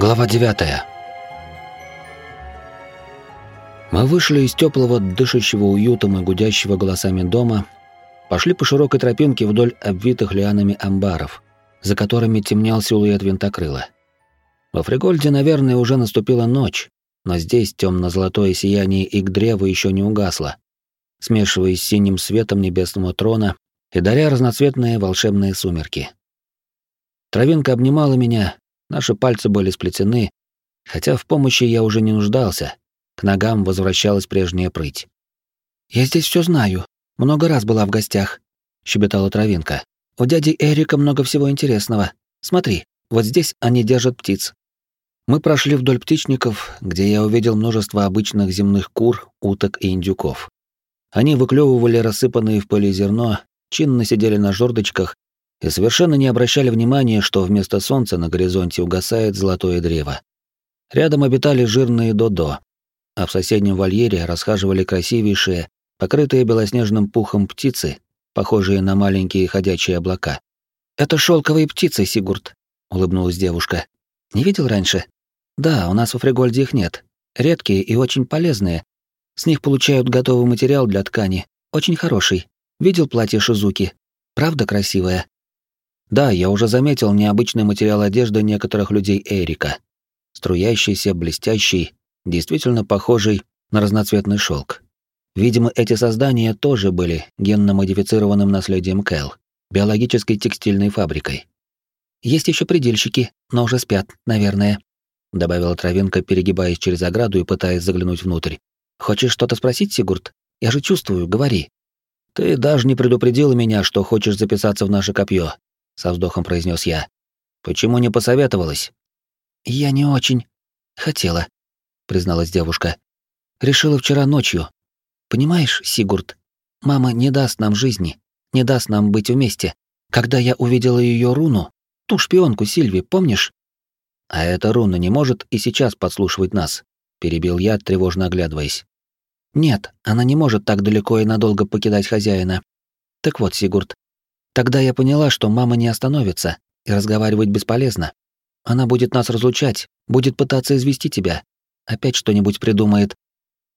Глава 9. Мы вышли из теплого, дышащего уютом и гудящего голосами дома, пошли по широкой тропинке вдоль обвитых лианами амбаров, за которыми темнел силуэт винтокрыла. Во Фригольде, наверное, уже наступила ночь, но здесь темно-золотое сияние их древа еще не угасло, смешиваясь с синим светом небесного трона и даря разноцветные волшебные сумерки. Травинка обнимала меня, Наши пальцы были сплетены, хотя в помощи я уже не нуждался. К ногам возвращалась прежняя прыть. «Я здесь все знаю. Много раз была в гостях», — щебетала травинка. «У дяди Эрика много всего интересного. Смотри, вот здесь они держат птиц». Мы прошли вдоль птичников, где я увидел множество обычных земных кур, уток и индюков. Они выклевывали рассыпанные в пыли зерно, чинно сидели на жердочках и совершенно не обращали внимания, что вместо солнца на горизонте угасает золотое древо. Рядом обитали жирные додо, а в соседнем вольере расхаживали красивейшие, покрытые белоснежным пухом птицы, похожие на маленькие ходячие облака. «Это шелковые птицы, Сигурд», — улыбнулась девушка. «Не видел раньше?» «Да, у нас в Фригольде их нет. Редкие и очень полезные. С них получают готовый материал для ткани. Очень хороший. Видел платье Шизуки? Правда красивое?» Да, я уже заметил необычный материал одежды некоторых людей Эрика. Струящийся, блестящий, действительно похожий на разноцветный шелк. Видимо, эти создания тоже были генно-модифицированным наследием Кэл, биологической текстильной фабрикой. Есть еще предельщики, но уже спят, наверное, добавила Травинка, перегибаясь через ограду и пытаясь заглянуть внутрь. Хочешь что-то спросить, Сигурд? Я же чувствую, говори. Ты даже не предупредила меня, что хочешь записаться в наше копье, со вздохом произнес я. Почему не посоветовалась? Я не очень хотела, призналась девушка. Решила вчера ночью. Понимаешь, Сигурд, мама не даст нам жизни, не даст нам быть вместе. Когда я увидела ее руну, ту шпионку Сильви, помнишь? А эта руна не может и сейчас подслушивать нас, перебил я, тревожно оглядываясь. Нет, она не может так далеко и надолго покидать хозяина. Так вот, Сигурд, Тогда я поняла, что мама не остановится, и разговаривать бесполезно. Она будет нас разлучать, будет пытаться извести тебя. Опять что-нибудь придумает.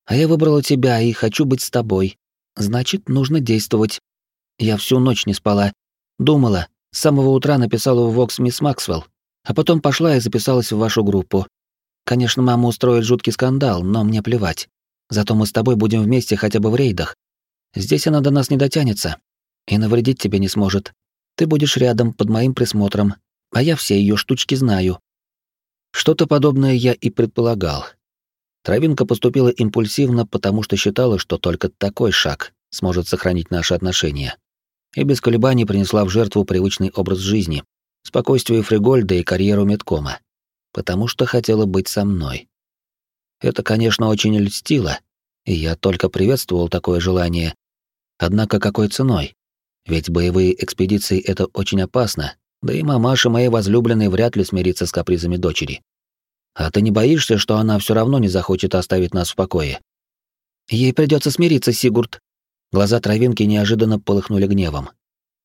А я выбрала тебя и хочу быть с тобой. Значит, нужно действовать. Я всю ночь не спала. Думала, с самого утра написала в Вокс мисс Максвелл, а потом пошла и записалась в вашу группу. Конечно, мама устроит жуткий скандал, но мне плевать. Зато мы с тобой будем вместе хотя бы в рейдах. Здесь она до нас не дотянется, и навредить тебе не сможет. Ты будешь рядом под моим присмотром, а я все ее штучки знаю. Что-то подобное я и предполагал. Травинка поступила импульсивно, потому что считала, что только такой шаг сможет сохранить наши отношения. И без колебаний принесла в жертву привычный образ жизни, спокойствие Фригольда и карьеру медкома, потому что хотела быть со мной. Это, конечно, очень льстило, и я только приветствовал такое желание. Однако какой ценой? Ведь боевые экспедиции — это очень опасно, да и мамаша моей возлюбленной вряд ли смирится с капризами дочери. А ты не боишься, что она все равно не захочет оставить нас в покое? Ей придется смириться, Сигурд. Глаза травинки неожиданно полыхнули гневом.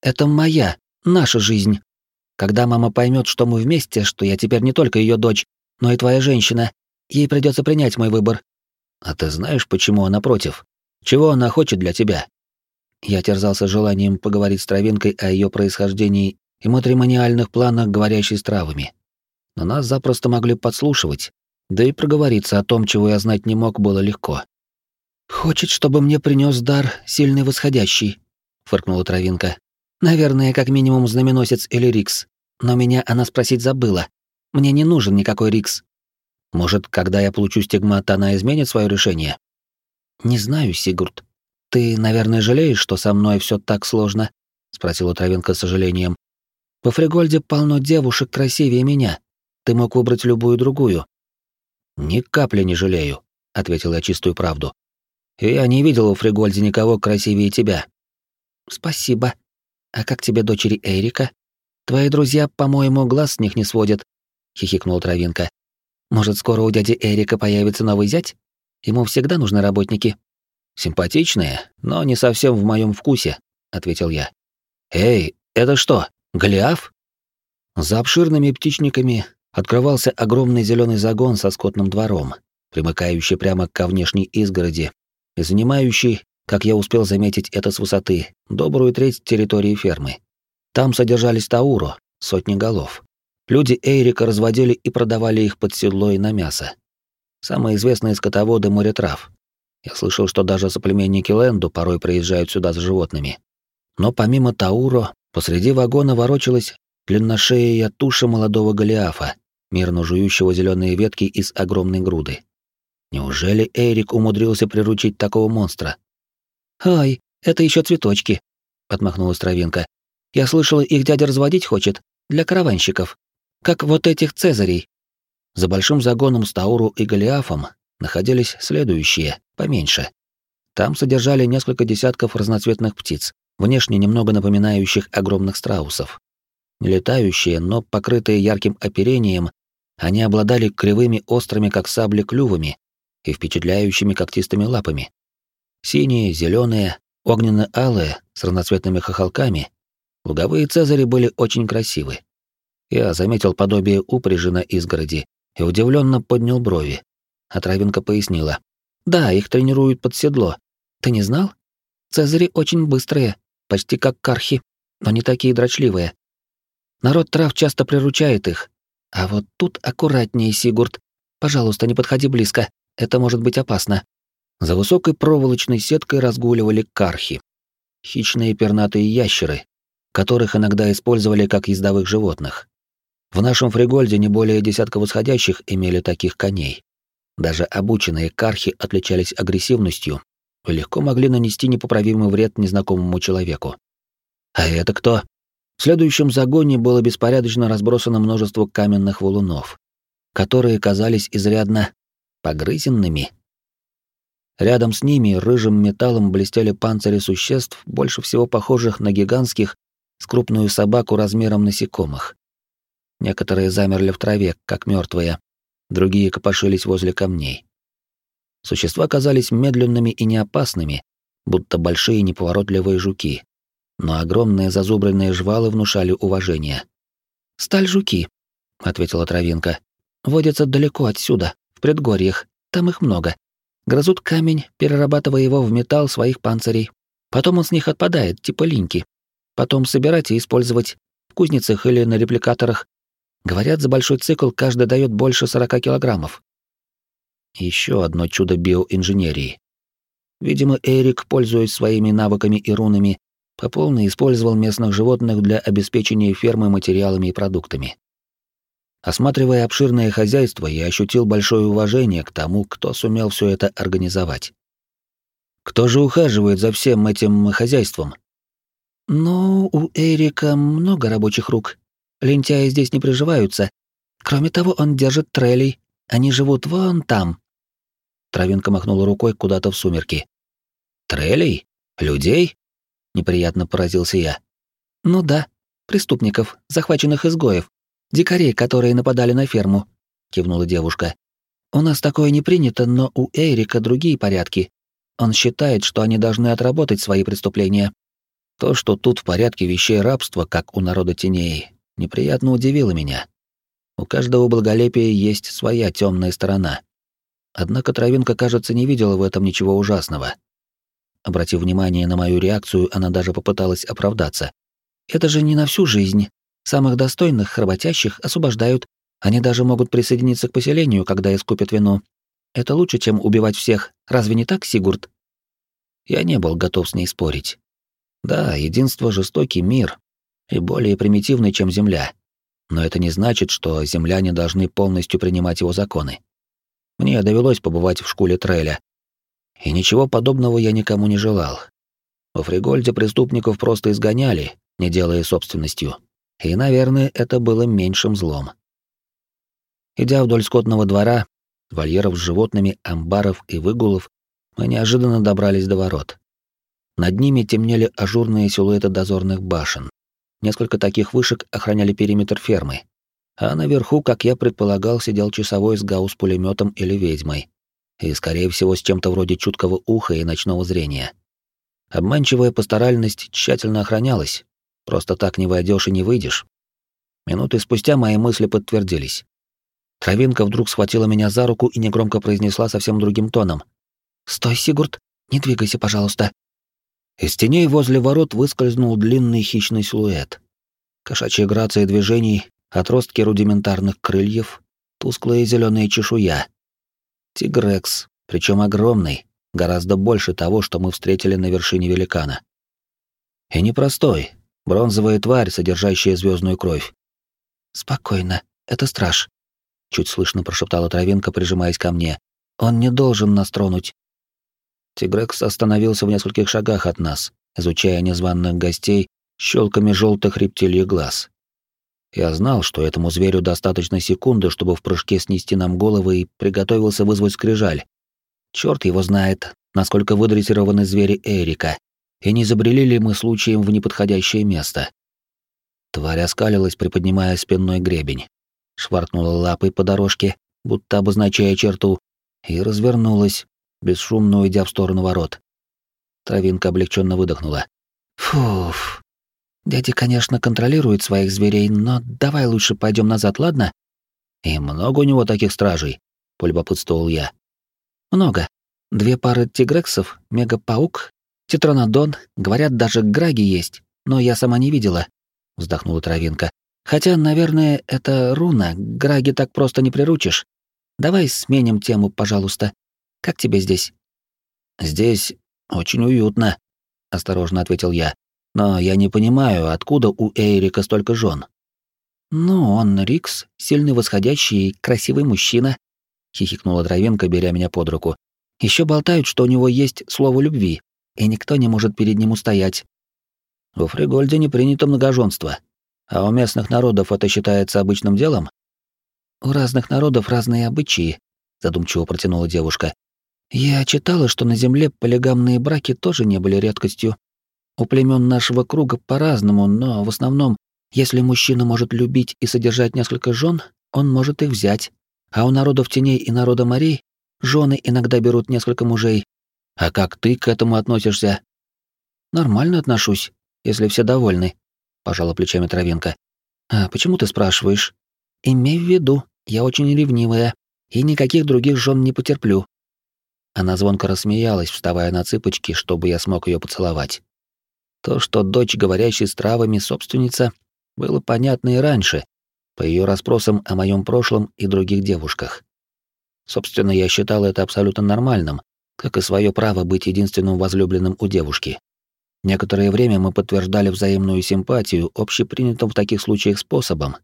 Это моя, наша жизнь. Когда мама поймет, что мы вместе, что я теперь не только ее дочь, но и твоя женщина, ей придется принять мой выбор. А ты знаешь, почему она против? Чего она хочет для тебя? Я терзался желанием поговорить с Травинкой о ее происхождении и матримониальных планах, говорящей с травами. Но нас запросто могли подслушивать, да и проговориться о том, чего я знать не мог, было легко. «Хочет, чтобы мне принес дар сильный восходящий», — фыркнула Травинка. «Наверное, как минимум знаменосец или Рикс. Но меня она спросить забыла. Мне не нужен никакой Рикс. Может, когда я получу стигмат, она изменит свое решение?» «Не знаю, Сигурд. «Ты, наверное, жалеешь, что со мной все так сложно?» — спросила Травинка с сожалением. «Во Фригольде полно девушек красивее меня. Ты мог выбрать любую другую». «Ни капли не жалею», — ответил я чистую правду. «Я не видел у Фригольде никого красивее тебя». «Спасибо. А как тебе дочери Эрика? Твои друзья, по-моему, глаз с них не сводят», — хихикнул Травинка. «Может, скоро у дяди Эрика появится новый зять? Ему всегда нужны работники». «Симпатичные, но не совсем в моем вкусе», — ответил я. «Эй, это что, Голиаф?» За обширными птичниками, открывался огромный зеленый загон со скотным двором, примыкающий прямо ко внешней изгороди и занимающий, как я успел заметить это с высоты, добрую треть территории фермы. Там содержались тауро, сотни голов. Люди Эйрика разводили и продавали их под седло и на мясо. Самые известные скотоводы море трав. Я слышал, что даже соплеменники Лэнду порой приезжают сюда с животными. Но помимо Тауро, посреди вагона ворочалась длинношея туша молодого Голиафа, мирно жующего зеленые ветки из огромной груды. Неужели Эрик умудрился приручить такого монстра? «Ай, это еще цветочки», — отмахнулась Травинка. «Я слышала, их дядя разводить хочет, для караванщиков. Как вот этих цезарей». За большим загоном с Тауру и Голиафом находились следующие, поменьше. Там содержали несколько десятков разноцветных птиц, внешне немного напоминающих огромных страусов. Не летающие, но покрытые ярким оперением, они обладали кривыми острыми, как сабли, клювами и впечатляющими когтистыми лапами. Синие, зеленые, огненно-алые, с разноцветными хохолками, луговые цезари были очень красивы. Я заметил подобие упряжи на изгороди и удивленно поднял брови. А Травинка пояснила. «Да, их тренируют под седло. Ты не знал? Цезари очень быстрые, почти как кархи, но не такие дрочливые. Народ трав часто приручает их. А вот тут аккуратнее, Сигурд. Пожалуйста, не подходи близко, это может быть опасно». За высокой проволочной сеткой разгуливали кархи. Хищные пернатые ящеры, которых иногда использовали как ездовых животных. В нашем Фригольде не более десятка восходящих имели таких коней. Даже обученные кархи отличались агрессивностью легко могли нанести непоправимый вред незнакомому человеку. А это кто? В следующем загоне было беспорядочно разбросано множество каменных валунов, которые казались изрядно погрызенными. Рядом с ними рыжим металлом блестели панцири существ, больше всего похожих на гигантских, с крупную собаку размером насекомых. Некоторые замерли в траве, как мертвые, другие копошились возле камней. Существа казались медленными и неопасными, будто большие неповоротливые жуки, но огромные зазубренные жвалы внушали уважение. «Сталь-жуки», — ответила Травинка. «Водятся далеко отсюда, в предгорьях, там их много. Грызут камень, перерабатывая его в металл своих панцирей. Потом он с них отпадает, типа линьки. Потом собирать и использовать в кузницах или на репликаторах Говорят, за большой цикл каждый дает больше 40 килограммов. Еще одно чудо биоинженерии. Видимо, Эрик, пользуясь своими навыками и рунами, по полной использовал местных животных для обеспечения фермы материалами и продуктами. Осматривая обширное хозяйство, я ощутил большое уважение к тому, кто сумел все это организовать. Кто же ухаживает за всем этим хозяйством? Ну, у Эрика много рабочих рук, Лентяи здесь не приживаются. Кроме того, он держит трелей. Они живут вон там. Травинка махнула рукой куда-то в сумерки. Трелей? Людей? Неприятно поразился я. Ну да, преступников, захваченных изгоев, дикарей, которые нападали на ферму, кивнула девушка. У нас такое не принято, но у Эрика другие порядки. Он считает, что они должны отработать свои преступления. То, что тут в порядке вещей рабства, как у народа теней, неприятно удивило меня. У каждого благолепия есть своя темная сторона. Однако Травинка, кажется, не видела в этом ничего ужасного. Обратив внимание на мою реакцию, она даже попыталась оправдаться. «Это же не на всю жизнь. Самых достойных, работящих освобождают. Они даже могут присоединиться к поселению, когда искупят вину. Это лучше, чем убивать всех. Разве не так, Сигурд?» Я не был готов с ней спорить. Да, единство — жестокий мир, и более примитивный, чем Земля. Но это не значит, что земляне должны полностью принимать его законы. Мне довелось побывать в школе Треля, и ничего подобного я никому не желал. В Фригольде преступников просто изгоняли, не делая собственностью. И, наверное, это было меньшим злом. Идя вдоль скотного двора, вольеров с животными, амбаров и выгулов, мы неожиданно добрались до ворот. Над ними темнели ажурные силуэты дозорных башен. Несколько таких вышек охраняли периметр фермы. А наверху, как я предполагал, сидел часовой с гаусс-пулеметом или ведьмой. И, скорее всего, с чем-то вроде чуткого уха и ночного зрения. Обманчивая пасторальность тщательно охранялась. Просто так не войдешь и не выйдешь. Минуты спустя мои мысли подтвердились. Травинка вдруг схватила меня за руку и негромко произнесла совсем другим тоном. «Стой, Сигурд, не двигайся, пожалуйста». Из теней возле ворот выскользнул длинный хищный силуэт. Кошачья грация движений, отростки рудиментарных крыльев, тусклая зеленая чешуя. Тигрекс, причем огромный, гораздо больше того, что мы встретили на вершине великана. И непростой, бронзовая тварь, содержащая звездную кровь. «Спокойно, это страж», — чуть слышно прошептала травинка, прижимаясь ко мне. «Он не должен нас тронуть». Тигрекс остановился в нескольких шагах от нас, изучая незваных гостей щелками желтых рептилий глаз. Я знал, что этому зверю достаточно секунды, чтобы в прыжке снести нам головы, и приготовился вызвать скрижаль. Черт его знает, насколько выдрессированы звери Эрика, и не забрели ли мы случаем в неподходящее место. Тварь оскалилась, приподнимая спинной гребень, шваркнула лапой по дорожке, будто обозначая черту, и развернулась, бесшумно уйдя в сторону ворот. Травинка облегченно выдохнула. «Фуф, дядя, конечно, контролирует своих зверей, но давай лучше пойдем назад, ладно?» «И много у него таких стражей?» — полюбопытствовал я. «Много. Две пары тигрексов, мегапаук Тетранодон, говорят, даже граги есть, но я сама не видела, вздохнула Травинка. Хотя, наверное, это руна, граги так просто не приручишь. Давай сменим тему, пожалуйста. Как тебе здесь? Здесь очень уютно, осторожно ответил я. Но я не понимаю, откуда у Эйрика столько жен. Ну, он Рикс, сильный восходящий красивый мужчина, хихикнула Травинка, беря меня под руку. Еще болтают, что у него есть слово любви и никто не может перед ним устоять. В Фригольде не принято многоженство, а у местных народов это считается обычным делом? У разных народов разные обычаи, задумчиво протянула девушка. Я читала, что на земле полигамные браки тоже не были редкостью. У племен нашего круга по-разному, но в основном, если мужчина может любить и содержать несколько жен, он может их взять. А у народов теней и народа морей жены иногда берут несколько мужей, а как ты к этому относишься? Нормально отношусь, если все довольны, пожала плечами Травинка. А почему ты спрашиваешь? Имей в виду, я очень ревнивая и никаких других жен не потерплю. Она звонко рассмеялась, вставая на цыпочки, чтобы я смог ее поцеловать. То, что дочь, говорящей с травами, собственница, было понятно и раньше, по ее расспросам о моем прошлом и других девушках. Собственно, я считал это абсолютно нормальным, как и свое право быть единственным возлюбленным у девушки. Некоторое время мы подтверждали взаимную симпатию общепринятым в таких случаях способом,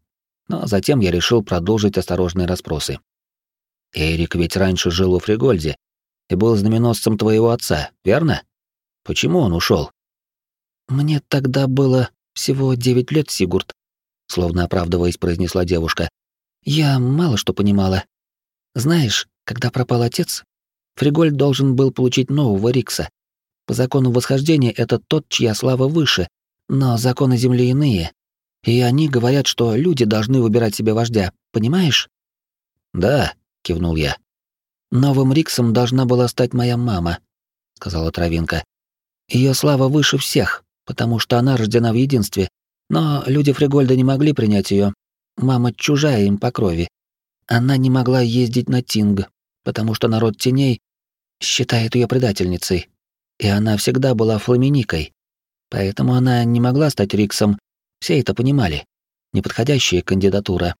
но затем я решил продолжить осторожные расспросы. «Эрик ведь раньше жил у Фригольде и был знаменосцем твоего отца, верно? Почему он ушел? «Мне тогда было всего девять лет, Сигурд», — словно оправдываясь, произнесла девушка. «Я мало что понимала. Знаешь, когда пропал отец, Фригольд должен был получить нового Рикса. По закону восхождения это тот, чья слава выше, но законы Земли иные. И они говорят, что люди должны выбирать себе вождя, понимаешь? Да, кивнул я. Новым Риксом должна была стать моя мама, сказала Травинка. Ее слава выше всех, потому что она рождена в единстве. Но люди Фригольда не могли принять ее. Мама чужая им по крови. Она не могла ездить на Тинг, потому что народ теней считает ее предательницей, и она всегда была фламиникой. Поэтому она не могла стать Риксом, все это понимали. Неподходящая кандидатура.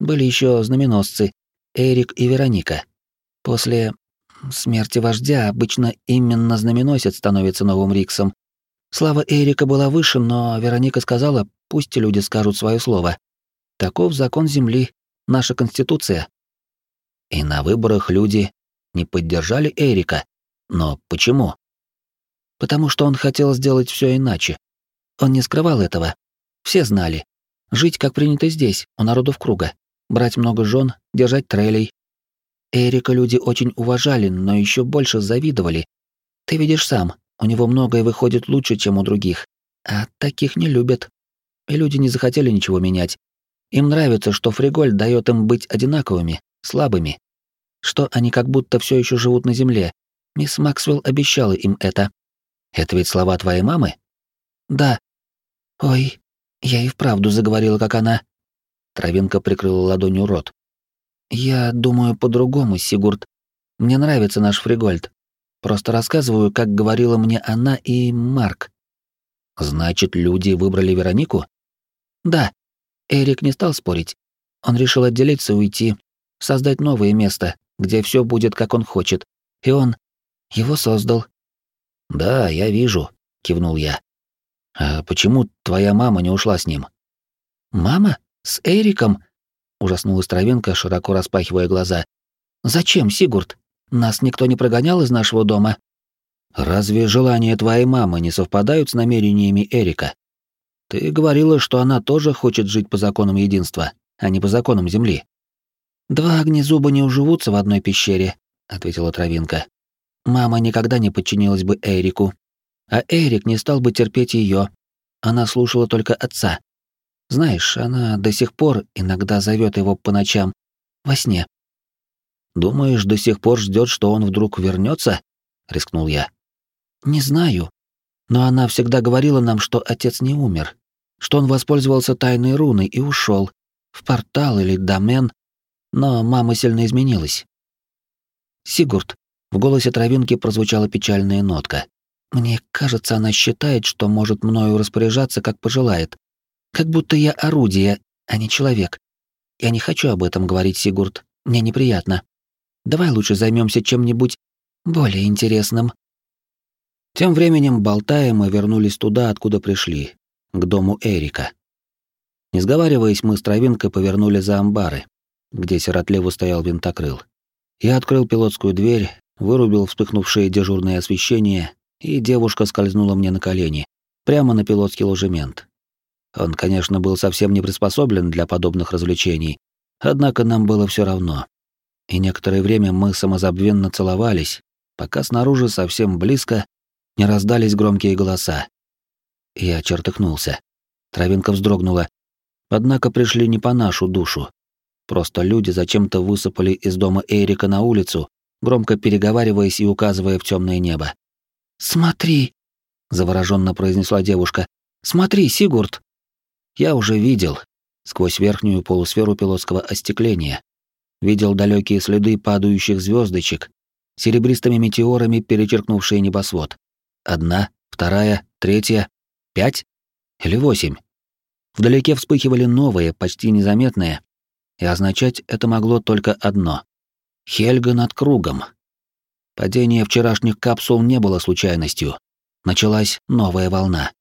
Были еще знаменосцы, Эрик и Вероника. После смерти вождя обычно именно знаменосец становится новым Риксом. Слава Эрика была выше, но Вероника сказала, пусть люди скажут свое слово. Таков закон Земли, наша конституция. И на выборах люди не поддержали Эрика. Но почему? Потому что он хотел сделать все иначе. Он не скрывал этого. Все знали. Жить, как принято здесь, у народов круга. Брать много жен, держать трелей. Эрика люди очень уважали, но еще больше завидовали. Ты видишь сам, у него многое выходит лучше, чем у других. А таких не любят. И люди не захотели ничего менять. Им нравится, что Фриголь дает им быть одинаковыми, слабыми, что они как будто все еще живут на земле. Мисс Максвелл обещала им это. Это ведь слова твоей мамы? Да. Ой, я и вправду заговорила, как она. Травинка прикрыла ладонью рот. Я думаю по-другому, Сигурд. Мне нравится наш Фригольд. Просто рассказываю, как говорила мне она и Марк. Значит, люди выбрали Веронику? Да. Эрик не стал спорить. Он решил отделиться и уйти, создать новое место, где все будет, как он хочет. И он его создал. Да, я вижу, кивнул я. А почему твоя мама не ушла с ним? Мама? С Эриком? Ужаснулась Травинка, широко распахивая глаза. Зачем, Сигурд? Нас никто не прогонял из нашего дома. Разве желания твоей мамы не совпадают с намерениями Эрика? Ты говорила, что она тоже хочет жить по законам единства, а не по законам Земли. Два огнезуба не уживутся в одной пещере, ответила Травинка. Мама никогда не подчинилась бы Эрику, а Эрик не стал бы терпеть ее. Она слушала только отца. Знаешь, она до сих пор иногда зовет его по ночам во сне. Думаешь, до сих пор ждет, что он вдруг вернется? рискнул я. Не знаю. Но она всегда говорила нам, что отец не умер, что он воспользовался тайной руной и ушел в портал или домен, но мама сильно изменилась. Сигурд, в голосе травинки прозвучала печальная нотка. Мне кажется, она считает, что может мною распоряжаться, как пожелает. Как будто я орудие, а не человек. Я не хочу об этом говорить, Сигурд. Мне неприятно. Давай лучше займемся чем-нибудь более интересным. Тем временем, болтая, мы вернулись туда, откуда пришли, к дому Эрика. Не сговариваясь, мы с Травинкой повернули за амбары, где сиротливо стоял винтокрыл. Я открыл пилотскую дверь, вырубил вспыхнувшее дежурное освещение, и девушка скользнула мне на колени, прямо на пилотский ложемент. Он, конечно, был совсем не приспособлен для подобных развлечений, однако нам было все равно. И некоторое время мы самозабвенно целовались, пока снаружи совсем близко не раздались громкие голоса. Я чертыхнулся. Травинка вздрогнула. Однако пришли не по нашу душу. Просто люди зачем-то высыпали из дома Эрика на улицу, громко переговариваясь и указывая в темное небо. «Смотри!» — завороженно произнесла девушка. «Смотри, Сигурд!» Я уже видел, сквозь верхнюю полусферу пилотского остекления, видел далекие следы падающих звездочек, серебристыми метеорами перечеркнувшие небосвод. Одна, вторая, третья, пять или восемь. Вдалеке вспыхивали новые, почти незаметные, и означать это могло только одно. Хельга над кругом. Падение вчерашних капсул не было случайностью. Началась новая волна.